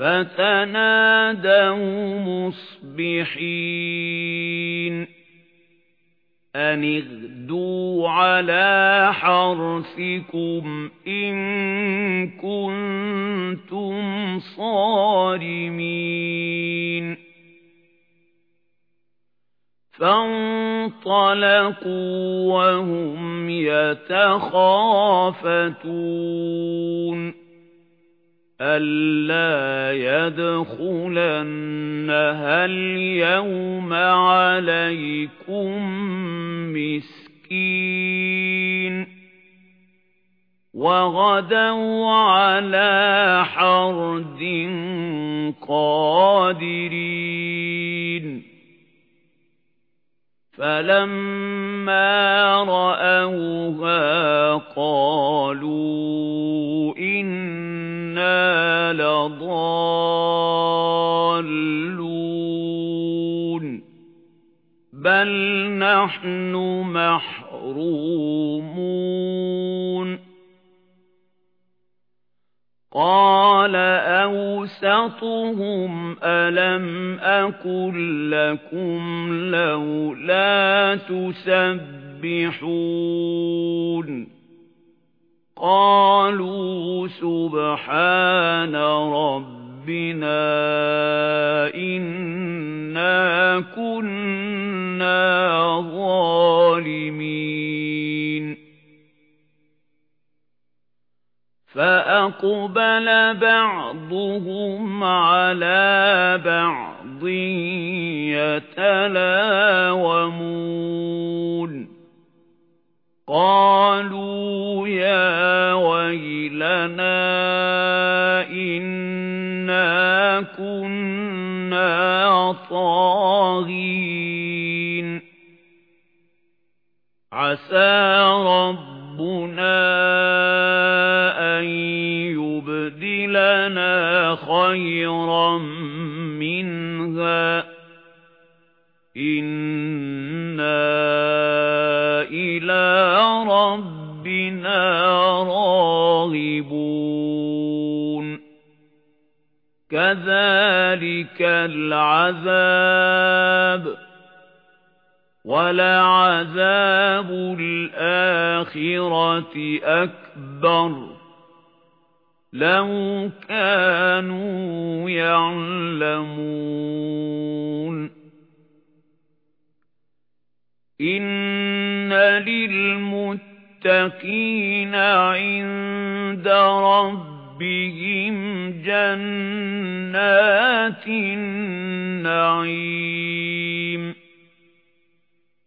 فتنادوا مصبحين أن اغدوا على حرثكم إن كنتم صارمين فانطلقوا وهم يتخافتون أَلَّا يَدْخُلَنَّهَا الْيَوْمَ عَلَيْكُمْ مِسْكِينٌ وَغَدَوْا عَلَى حَرْدٍ قَادِرِينَ فَلَمَّا رَأَوْهَا قَالُوا إِنَّا لَضَالُّونَ بَلْ نَحْنُ مَحْرُومُونَ قَالَ أَوْسَطُهُمْ أَلَمْ أَقُل لَّكُمْ لَوْلَا تُسَبِّحُونَ قَالُوا سُبْحَانَ رَبِّنَا إِنَّا كُنَّا ظَالِمِينَ. فَأَقْبَلَ بَعْضُهُمْ عَلَى بَعْضٍ يَتَلَاوَمُونَ. قَالُوا طَاغِينَ عَسَى رَبُّنَا أَن يُبْدِلَنَا خَيْرًا مِنْهَا. إِنَّا إِلَى رَبِّنَا كَذَلِكَ الْعَذَابُ وَلَعَذَابُ الْآخِرَةِ أَكْبَرُ لَوْ كَانُوا يَعْلَمُونَ إِنَّ لِلْمُتَّقِينَ عِندَ رَبِّهِمْ جَنَّاتِ النَّعِيمِ.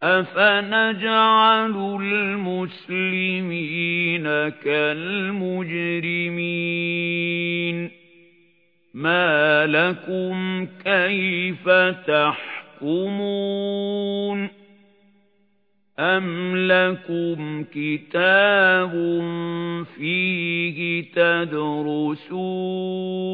أَفَنَجْعَلُ الْمُسْلِمِينَ كَالْمُجْرِمِينَ. مَا لَكُمْ كَيْفَ تَحْكُمُونَ؟ أَمْ لَكُمْ كِتَابٌ فِيهِ تَدْرُسُونَ؟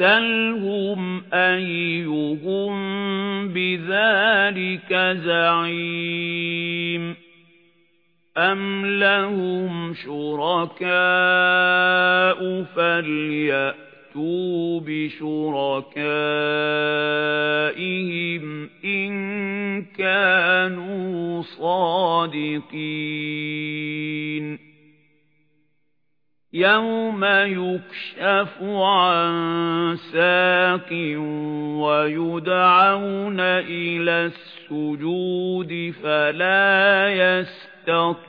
سَلْهُمْ أَيُّهُم بِذَلِكَ زَعِيمٌ أَمْ لَهُمْ شُرَكَاءُ فَلْيَأْتُوا بِشُرَكَائِهِمْ إِن كَانُوا صَادِقِينَ يَوْمَ يُكْشَفُ عَن سَاقٍ وَيُدْعَوْنَ إِلَى السُّجُودِ فَلَا يَسْتَطِيعُونَ